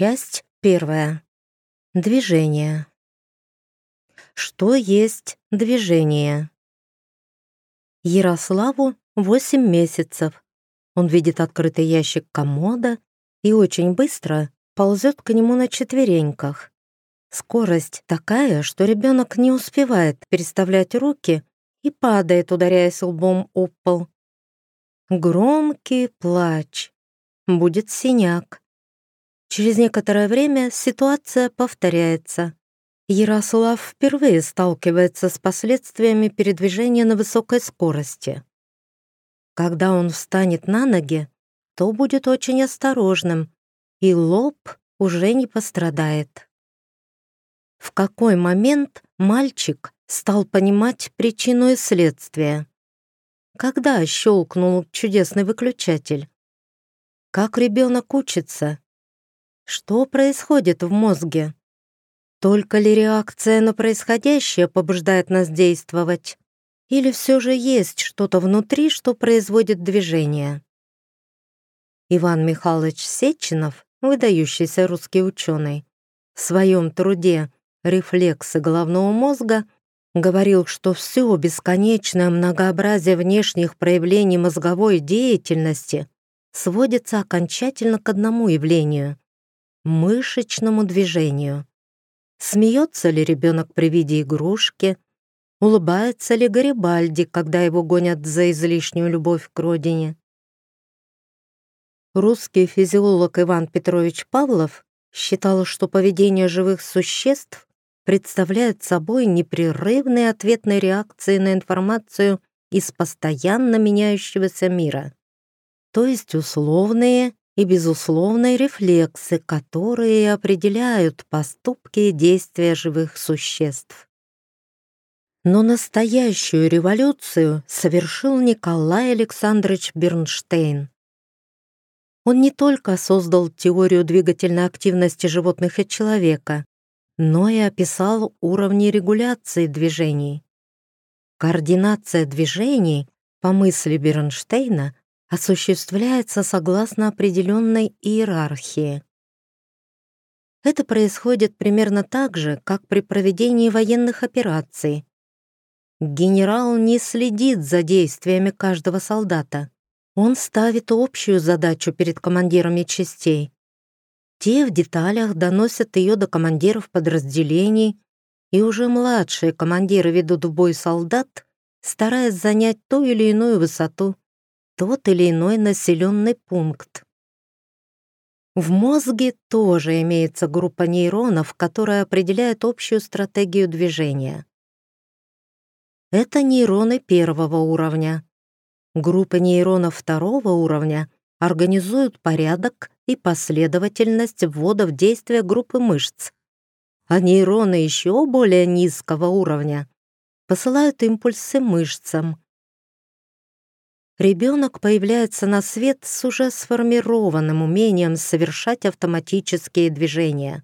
Часть первая. Движение. Что есть движение? Ярославу 8 месяцев. Он видит открытый ящик комода и очень быстро ползет к нему на четвереньках. Скорость такая, что ребенок не успевает переставлять руки и падает, ударяясь лбом об пол. Громкий плач. Будет синяк. Через некоторое время ситуация повторяется. Ярослав впервые сталкивается с последствиями передвижения на высокой скорости. Когда он встанет на ноги, то будет очень осторожным, и лоб уже не пострадает. В какой момент мальчик стал понимать причину и следствие? Когда щелкнул чудесный выключатель? Как ребенок учится? Что происходит в мозге? Только ли реакция на происходящее побуждает нас действовать? Или все же есть что-то внутри, что производит движение? Иван Михайлович Сеченов, выдающийся русский ученый, в своем труде «Рефлексы головного мозга» говорил, что все бесконечное многообразие внешних проявлений мозговой деятельности сводится окончательно к одному явлению — мышечному движению. Смеется ли ребенок при виде игрушки? Улыбается ли Гарибальди, когда его гонят за излишнюю любовь к родине? Русский физиолог Иван Петрович Павлов считал, что поведение живых существ представляет собой непрерывные ответные реакции на информацию из постоянно меняющегося мира, то есть условные и безусловные рефлексы, которые определяют поступки и действия живых существ. Но настоящую революцию совершил Николай Александрович Бернштейн. Он не только создал теорию двигательной активности животных и человека, но и описал уровни регуляции движений. Координация движений, по мысли Бернштейна, осуществляется согласно определенной иерархии. Это происходит примерно так же, как при проведении военных операций. Генерал не следит за действиями каждого солдата. Он ставит общую задачу перед командирами частей. Те в деталях доносят ее до командиров подразделений, и уже младшие командиры ведут в бой солдат, стараясь занять ту или иную высоту тот или иной населенный пункт. В мозге тоже имеется группа нейронов, которая определяет общую стратегию движения. Это нейроны первого уровня. Группы нейронов второго уровня организуют порядок и последовательность ввода в действие группы мышц, а нейроны еще более низкого уровня посылают импульсы мышцам, ребенок появляется на свет с уже сформированным умением совершать автоматические движения.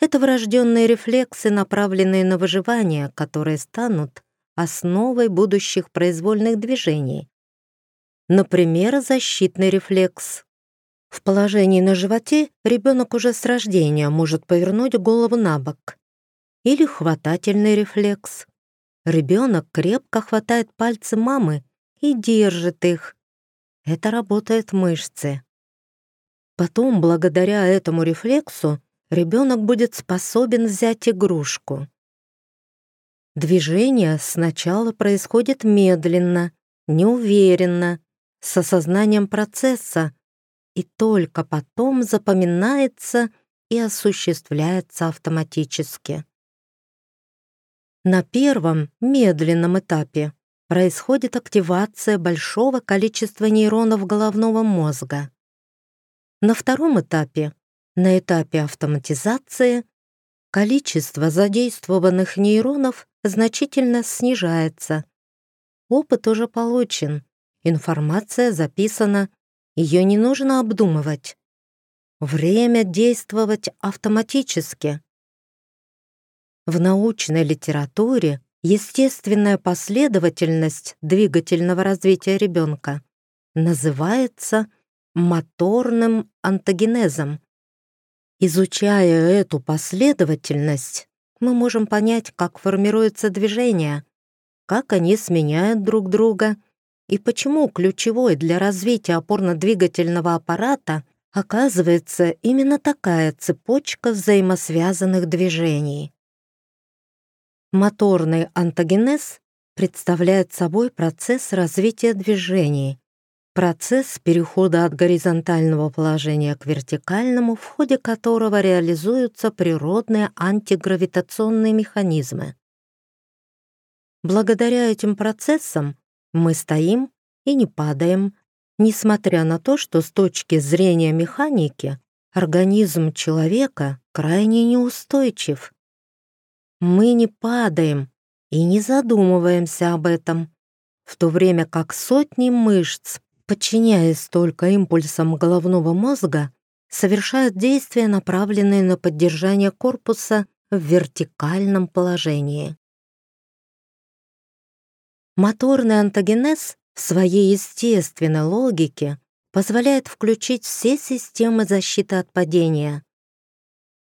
Это врожденные рефлексы, направленные на выживание, которые станут основой будущих произвольных движений. Например, защитный рефлекс. В положении на животе ребенок уже с рождения может повернуть голову на бок. Или хватательный рефлекс. Ребенок крепко хватает пальцы мамы и держит их. Это работает мышцы. Потом, благодаря этому рефлексу, ребенок будет способен взять игрушку. Движение сначала происходит медленно, неуверенно, с осознанием процесса, и только потом запоминается и осуществляется автоматически. На первом, медленном этапе происходит активация большого количества нейронов головного мозга. На втором этапе, на этапе автоматизации, количество задействованных нейронов значительно снижается. Опыт уже получен, информация записана, ее не нужно обдумывать. Время действовать автоматически. В научной литературе Естественная последовательность двигательного развития ребенка называется моторным антогенезом, Изучая эту последовательность, мы можем понять, как формируется движение, как они сменяют друг друга и почему ключевой для развития опорно-двигательного аппарата оказывается именно такая цепочка взаимосвязанных движений. Моторный антогенез представляет собой процесс развития движений, процесс перехода от горизонтального положения к вертикальному, в ходе которого реализуются природные антигравитационные механизмы. Благодаря этим процессам мы стоим и не падаем, несмотря на то, что с точки зрения механики организм человека крайне неустойчив. Мы не падаем и не задумываемся об этом, в то время как сотни мышц, подчиняясь только импульсам головного мозга, совершают действия, направленные на поддержание корпуса в вертикальном положении. Моторный антогенез в своей естественной логике позволяет включить все системы защиты от падения.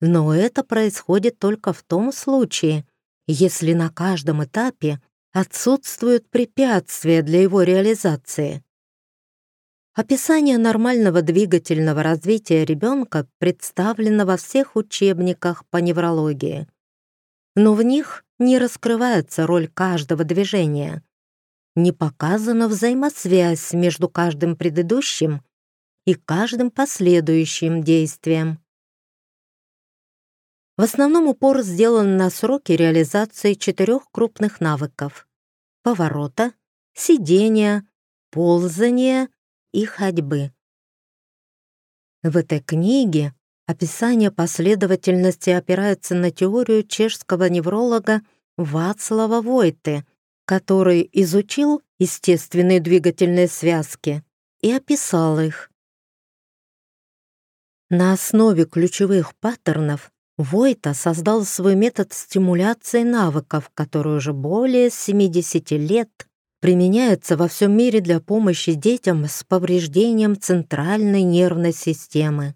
Но это происходит только в том случае, если на каждом этапе отсутствуют препятствия для его реализации. Описание нормального двигательного развития ребенка представлено во всех учебниках по неврологии. Но в них не раскрывается роль каждого движения не показана взаимосвязь между каждым предыдущим и каждым последующим действием. В основном упор сделан на сроки реализации четырех крупных навыков — поворота, сидения, ползания и ходьбы. В этой книге описание последовательности опирается на теорию чешского невролога Вацлава Войты — который изучил естественные двигательные связки и описал их. На основе ключевых паттернов Войта создал свой метод стимуляции навыков, который уже более 70 лет применяется во всем мире для помощи детям с повреждением центральной нервной системы.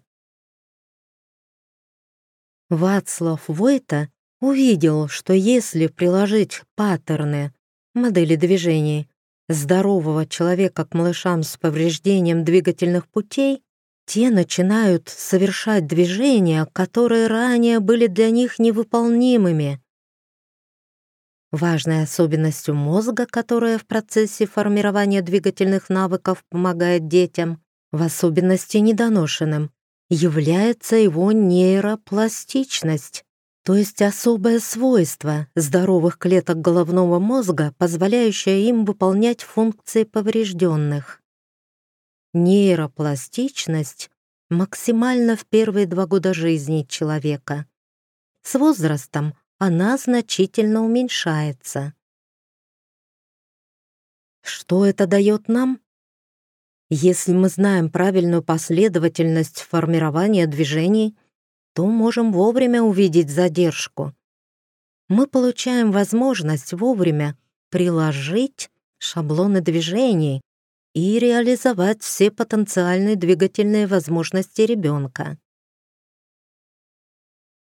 Вацлав Войта увидел, что если приложить паттерны модели движений здорового человека к малышам с повреждением двигательных путей, те начинают совершать движения, которые ранее были для них невыполнимыми. Важной особенностью мозга, которая в процессе формирования двигательных навыков помогает детям, в особенности недоношенным, является его нейропластичность то есть особое свойство здоровых клеток головного мозга, позволяющее им выполнять функции поврежденных. Нейропластичность максимальна в первые два года жизни человека. С возрастом она значительно уменьшается. Что это дает нам? Если мы знаем правильную последовательность формирования движений, то можем вовремя увидеть задержку. Мы получаем возможность вовремя приложить шаблоны движений и реализовать все потенциальные двигательные возможности ребенка.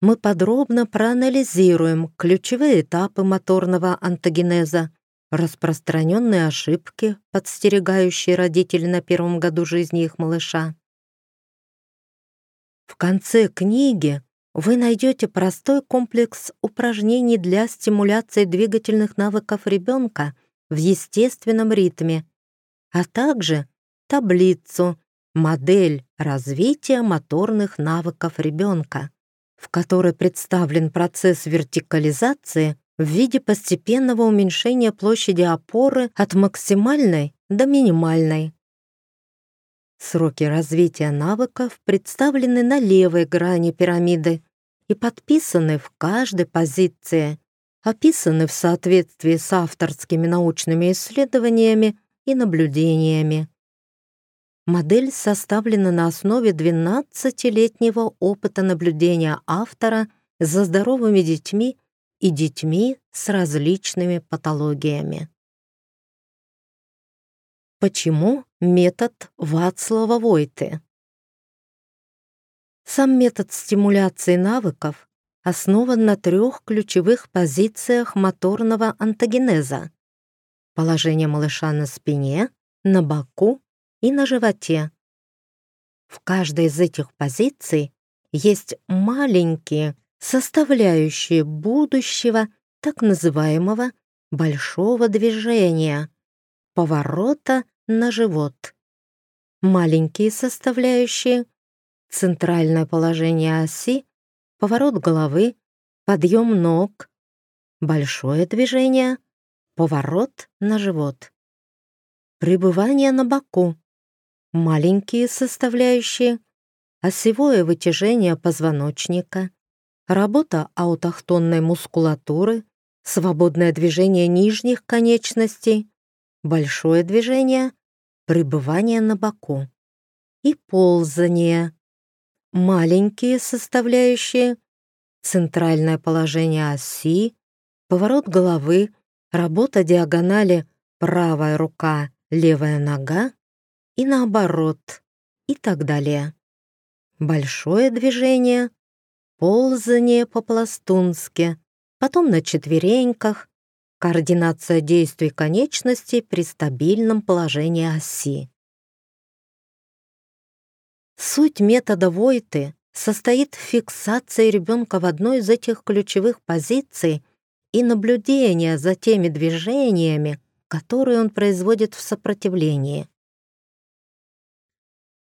Мы подробно проанализируем ключевые этапы моторного антогенеза, распространенные ошибки, подстерегающие родителей на первом году жизни их малыша, в конце книги вы найдете простой комплекс упражнений для стимуляции двигательных навыков ребенка в естественном ритме, а также таблицу «Модель развития моторных навыков ребенка», в которой представлен процесс вертикализации в виде постепенного уменьшения площади опоры от максимальной до минимальной. Сроки развития навыков представлены на левой грани пирамиды и подписаны в каждой позиции, описаны в соответствии с авторскими научными исследованиями и наблюдениями. Модель составлена на основе 12-летнего опыта наблюдения автора за здоровыми детьми и детьми с различными патологиями. Почему метод Вацлава Войты? Сам метод стимуляции навыков основан на трех ключевых позициях моторного антогенеза. Положение малыша на спине, на боку и на животе. В каждой из этих позиций есть маленькие составляющие будущего так называемого большого движения, поворота на живот. Маленькие составляющие — центральное положение оси, поворот головы, подъем ног, большое движение, поворот на живот. Пребывание на боку, маленькие составляющие, осевое вытяжение позвоночника, работа аутохтонной мускулатуры, свободное движение нижних конечностей, большое движение, пребывание на боку и ползание, маленькие составляющие, центральное положение оси, поворот головы, работа диагонали правая рука, левая нога и наоборот и так далее. Большое движение, ползание по-пластунски, потом на четвереньках, координация действий конечностей при стабильном положении оси. Суть метода Войты состоит в фиксации ребенка в одной из этих ключевых позиций и наблюдения за теми движениями, которые он производит в сопротивлении.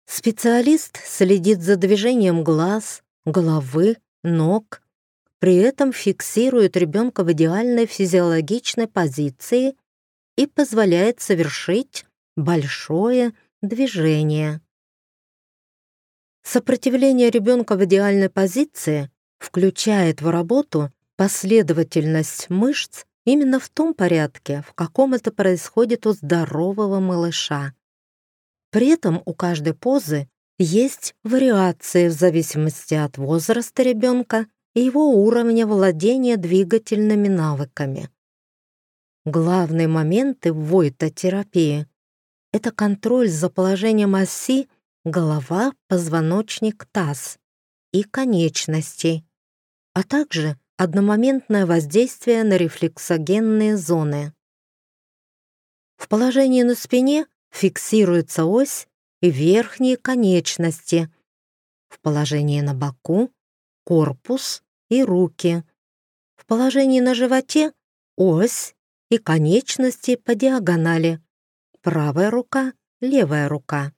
Специалист следит за движением глаз, головы, ног, при этом фиксирует ребенка в идеальной физиологичной позиции и позволяет совершить большое движение. Сопротивление ребенка в идеальной позиции включает в работу последовательность мышц именно в том порядке, в каком это происходит у здорового малыша. При этом у каждой позы есть вариации в зависимости от возраста ребенка и его уровня владения двигательными навыками. Главные моменты в войтотерапии — это контроль за положением оси голова, позвоночник, таз и конечностей, а также одномоментное воздействие на рефлексогенные зоны. В положении на спине фиксируется ось и верхние конечности. В положении на боку — корпус и руки. В положении на животе — ось и конечности по диагонали. Правая рука, левая рука.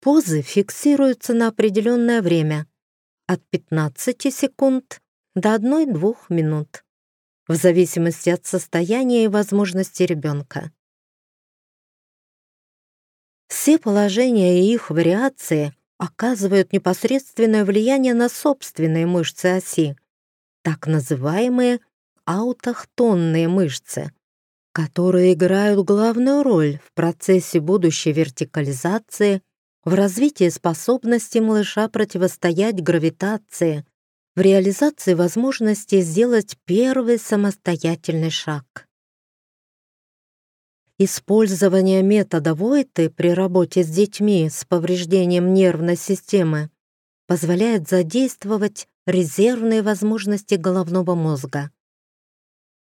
Позы фиксируются на определенное время — от 15 секунд до 1-2 минут, в зависимости от состояния и возможностей ребенка. Все положения и их вариации оказывают непосредственное влияние на собственные мышцы оси, так называемые аутохтонные мышцы, которые играют главную роль в процессе будущей вертикализации, в развитии способности малыша противостоять гравитации, в реализации возможности сделать первый самостоятельный шаг. Использование метода Войты при работе с детьми с повреждением нервной системы позволяет задействовать резервные возможности головного мозга.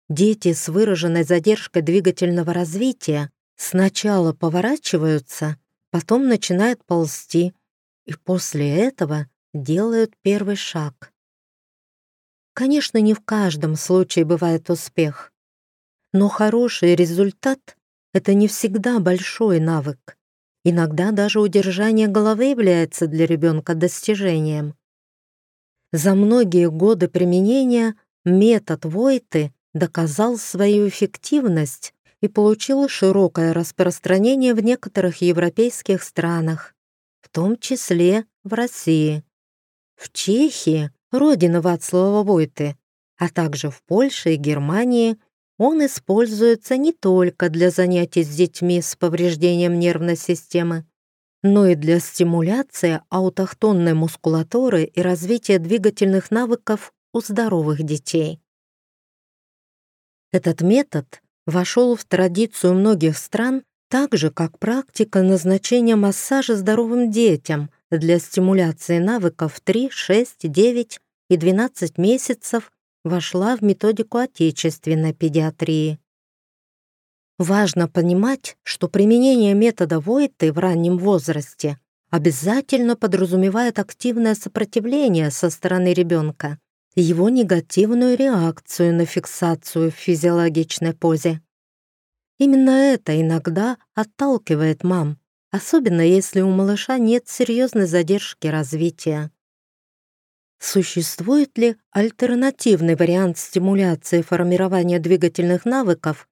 Дети с выраженной задержкой двигательного развития сначала поворачиваются, потом начинают ползти и после этого делают первый шаг. Конечно, не в каждом случае бывает успех, но хороший результат это не всегда большой навык. Иногда даже удержание головы является для ребенка достижением. За многие годы применения метод Войты доказал свою эффективность и получил широкое распространение в некоторых европейских странах, в том числе в России. В Чехии, родина Вацлава Войты, а также в Польше и Германии он используется не только для занятий с детьми с повреждением нервной системы, но и для стимуляции аутохтонной мускулатуры и развития двигательных навыков у здоровых детей. Этот метод вошел в традицию многих стран так же, как практика назначения массажа здоровым детям для стимуляции навыков 3, 6, 9 и 12 месяцев вошла в методику отечественной педиатрии. Важно понимать, что применение метода Войты в раннем возрасте обязательно подразумевает активное сопротивление со стороны ребенка и его негативную реакцию на фиксацию в физиологичной позе. Именно это иногда отталкивает мам, особенно если у малыша нет серьезной задержки развития. Существует ли альтернативный вариант стимуляции формирования двигательных навыков,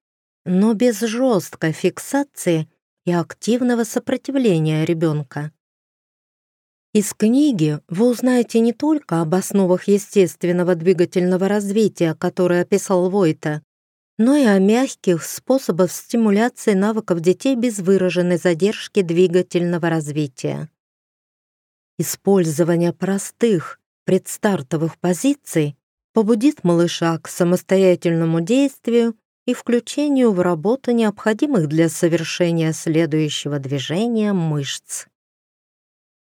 но без жесткой фиксации и активного сопротивления ребенка? Из книги вы узнаете не только об основах естественного двигательного развития, которые описал Войта, но и о мягких способах стимуляции навыков детей без выраженной задержки двигательного развития. Использование простых предстартовых позиций побудит малыша к самостоятельному действию и включению в работу необходимых для совершения следующего движения мышц.